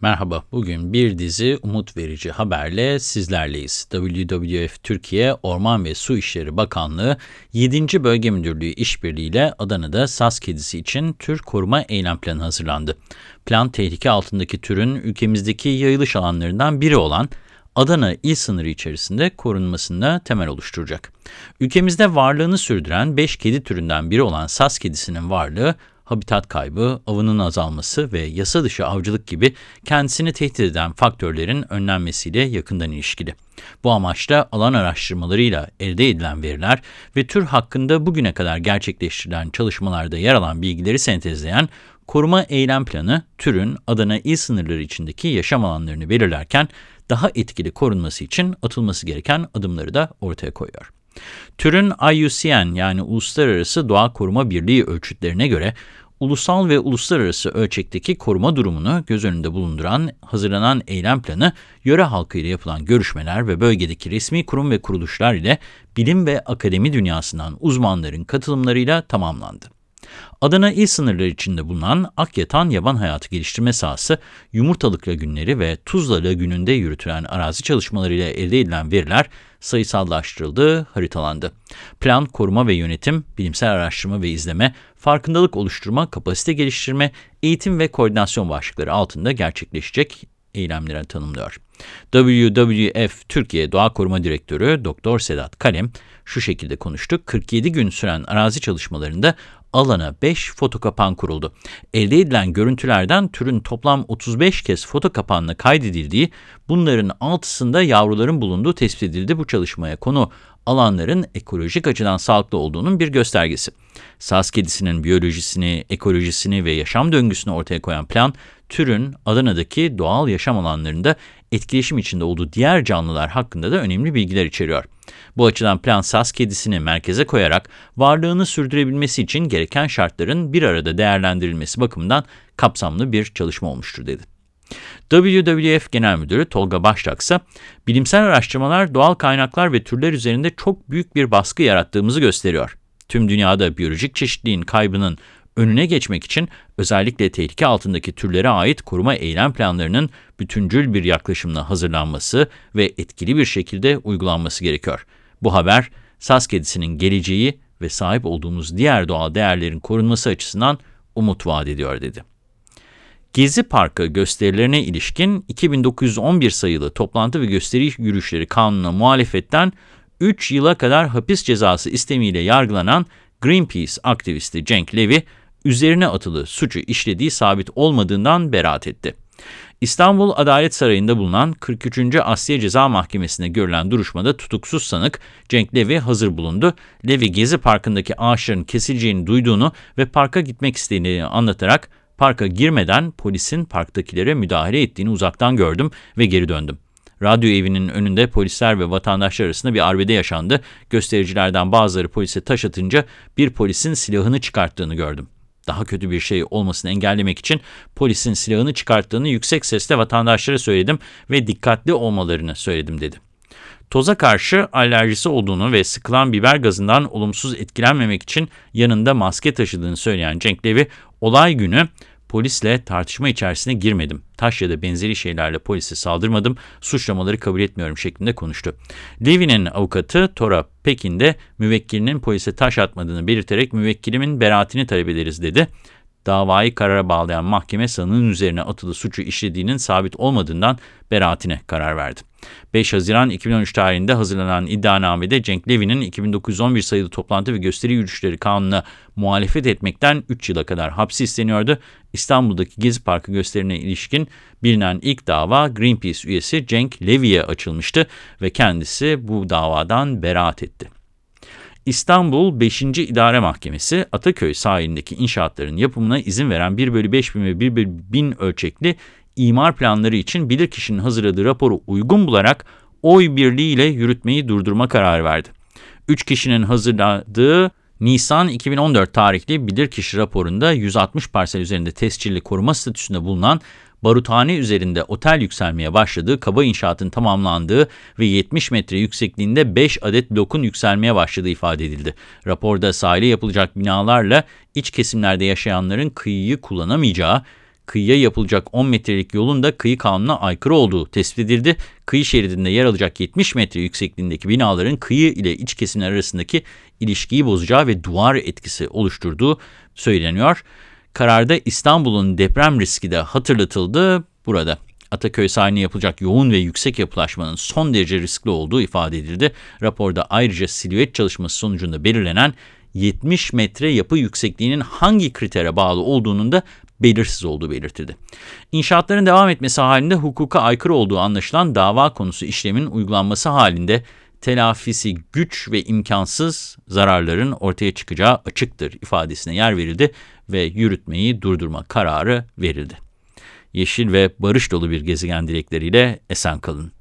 Merhaba, bugün bir dizi umut verici haberle sizlerleyiz. WWF Türkiye Orman ve Su İşleri Bakanlığı 7. Bölge Müdürlüğü işbirliğiyle Adana'da saz kedisi için tür koruma eylem planı hazırlandı. Plan tehlike altındaki türün ülkemizdeki yayılış alanlarından biri olan Adana il sınırı içerisinde korunmasında temel oluşturacak. Ülkemizde varlığını sürdüren 5 kedi türünden biri olan saz kedisinin varlığı habitat kaybı, avının azalması ve yasa dışı avcılık gibi kendisini tehdit eden faktörlerin önlenmesiyle yakından ilişkili. Bu amaçla alan araştırmalarıyla elde edilen veriler ve tür hakkında bugüne kadar gerçekleştirilen çalışmalarda yer alan bilgileri sentezleyen koruma eylem planı, türün Adana il sınırları içindeki yaşam alanlarını belirlerken daha etkili korunması için atılması gereken adımları da ortaya koyuyor. Türün IUCN yani Uluslararası Doğa Koruma Birliği ölçütlerine göre ulusal ve uluslararası ölçekteki koruma durumunu göz önünde bulunduran hazırlanan eylem planı, yöre halkıyla yapılan görüşmeler ve bölgedeki resmi kurum ve kuruluşlar ile bilim ve akademi dünyasından uzmanların katılımlarıyla tamamlandı. Adana il sınırları içinde bulunan Akyatan Yaban Hayatı Geliştirme Sahası, Yumurtalık Lagünleri ve Tuzla Lagünü'nde yürütülen arazi çalışmalarıyla elde edilen veriler sayısallaştırıldı, haritalandı. Plan, koruma ve yönetim, bilimsel araştırma ve izleme, farkındalık oluşturma, kapasite geliştirme, eğitim ve koordinasyon başlıkları altında gerçekleşecek eylemlere tanımlıyor. WWF Türkiye Doğa Koruma Direktörü Dr. Sedat Kalem şu şekilde konuştu. 47 gün süren arazi çalışmalarında alana 5 foto kapan kuruldu. Elde edilen görüntülerden türün toplam 35 kez foto kapanla kaydedildiği, bunların 6'sında yavruların bulunduğu tespit edildi. Bu çalışmaya konu alanların ekolojik açıdan sağlıklı olduğunun bir göstergesi. Saz kedisinin biyolojisini, ekolojisini ve yaşam döngüsünü ortaya koyan plan, türün Adana'daki doğal yaşam alanlarında etkileşim içinde olduğu diğer canlılar hakkında da önemli bilgiler içeriyor. Bu açıdan plan saz kedisini merkeze koyarak varlığını sürdürebilmesi için gereken şartların bir arada değerlendirilmesi bakımından kapsamlı bir çalışma olmuştur dedi. WWF Genel Müdürü Tolga Baştak ise bilimsel araştırmalar doğal kaynaklar ve türler üzerinde çok büyük bir baskı yarattığımızı gösteriyor. Tüm dünyada biyolojik çeşitliliğin kaybının önüne geçmek için özellikle tehlike altındaki türlere ait koruma eylem planlarının bütüncül bir yaklaşımla hazırlanması ve etkili bir şekilde uygulanması gerekiyor. Bu haber, saz kedisinin geleceği ve sahip olduğumuz diğer doğal değerlerin korunması açısından umut vaat ediyor dedi. Gezi Parkı gösterilerine ilişkin 2911 sayılı toplantı ve gösteri yürüyüşleri kanununa muhalefetten 3 yıla kadar hapis cezası istemiyle yargılanan Greenpeace aktivisti Cenk Levy, üzerine atılı suçu işlediği sabit olmadığından beraat etti. İstanbul Adalet Sarayı'nda bulunan 43. Asya Ceza Mahkemesi'nde görülen duruşmada tutuksuz sanık Cenk Levi hazır bulundu. Levi Gezi Parkı'ndaki ağaçların kesileceğini duyduğunu ve parka gitmek istediğini anlatarak parka girmeden polisin parktakilere müdahale ettiğini uzaktan gördüm ve geri döndüm. Radyo evinin önünde polisler ve vatandaşlar arasında bir arbede yaşandı. Göstericilerden bazıları polise taş atınca bir polisin silahını çıkarttığını gördüm daha kötü bir şey olmasını engellemek için polisin silahını çıkarttığını yüksek sesle vatandaşlara söyledim ve dikkatli olmalarını söyledim dedi. Toza karşı alerjisi olduğunu ve sıkılan biber gazından olumsuz etkilenmemek için yanında maske taşıdığını söyleyen Cenk Levi, olay günü Polisle tartışma içerisine girmedim. Taş ya da benzeri şeylerle polise saldırmadım. Suçlamaları kabul etmiyorum şeklinde konuştu. Levi'nin avukatı Tora Pekin de müvekkilinin polise taş atmadığını belirterek müvekkilimin beraatini talep ederiz dedi. Davayı karara bağlayan mahkeme sanığın üzerine atılı suçu işlediğinin sabit olmadığından beraatine karar verdi. 5 Haziran 2013 tarihinde hazırlanan iddianamede Cenk Levi'nin 2911 sayılı toplantı ve gösteri yürüyüşleri kanununa muhalefet etmekten 3 yıla kadar hapsi isteniyordu. İstanbul'daki Gezi Parkı gösterine ilişkin bilinen ilk dava Greenpeace üyesi Cenk Levi'ye açılmıştı ve kendisi bu davadan beraat etti. İstanbul 5. İdare Mahkemesi Ataköy sahilindeki inşaatların yapımına izin veren 1 bölü 5 bin ve 1 bölü 1000 ölçekli imar planları için bilirkişinin hazırladığı raporu uygun bularak oy birliğiyle yürütmeyi durdurma kararı verdi. 3 kişinin hazırladığı Nisan 2014 tarihli bilirkişi raporunda 160 parsel üzerinde tescilli koruma statüsünde bulunan baruthane üzerinde otel yükselmeye başladığı, kaba inşaatın tamamlandığı ve 70 metre yüksekliğinde 5 adet blokun yükselmeye başladığı ifade edildi. Raporda sahile yapılacak binalarla iç kesimlerde yaşayanların kıyıyı kullanamayacağı, kıyıya yapılacak 10 metrelik yolun da kıyı kanununa aykırı olduğu tespit edildi. Kıyı şeridinde yer alacak 70 metre yüksekliğindeki binaların kıyı ile iç kesimler arasındaki ilişkiyi bozacağı ve duvar etkisi oluşturduğu söyleniyor. Kararda İstanbul'un deprem riski de hatırlatıldı burada. Ataköy sahiline yapılacak yoğun ve yüksek yapılaşmanın son derece riskli olduğu ifade edildi. Raporda ayrıca silüet çalışması sonucunda belirlenen 70 metre yapı yüksekliğinin hangi kritere bağlı olduğunun da belirsiz olduğu belirtildi. İnşaatların devam etmesi halinde hukuka aykırı olduğu anlaşılan dava konusu işlemin uygulanması halinde telafisi güç ve imkansız zararların ortaya çıkacağı açıktır ifadesine yer verildi ve yürütmeyi durdurma kararı verildi. Yeşil ve barış dolu bir gezegen dilekleriyle esen kalın.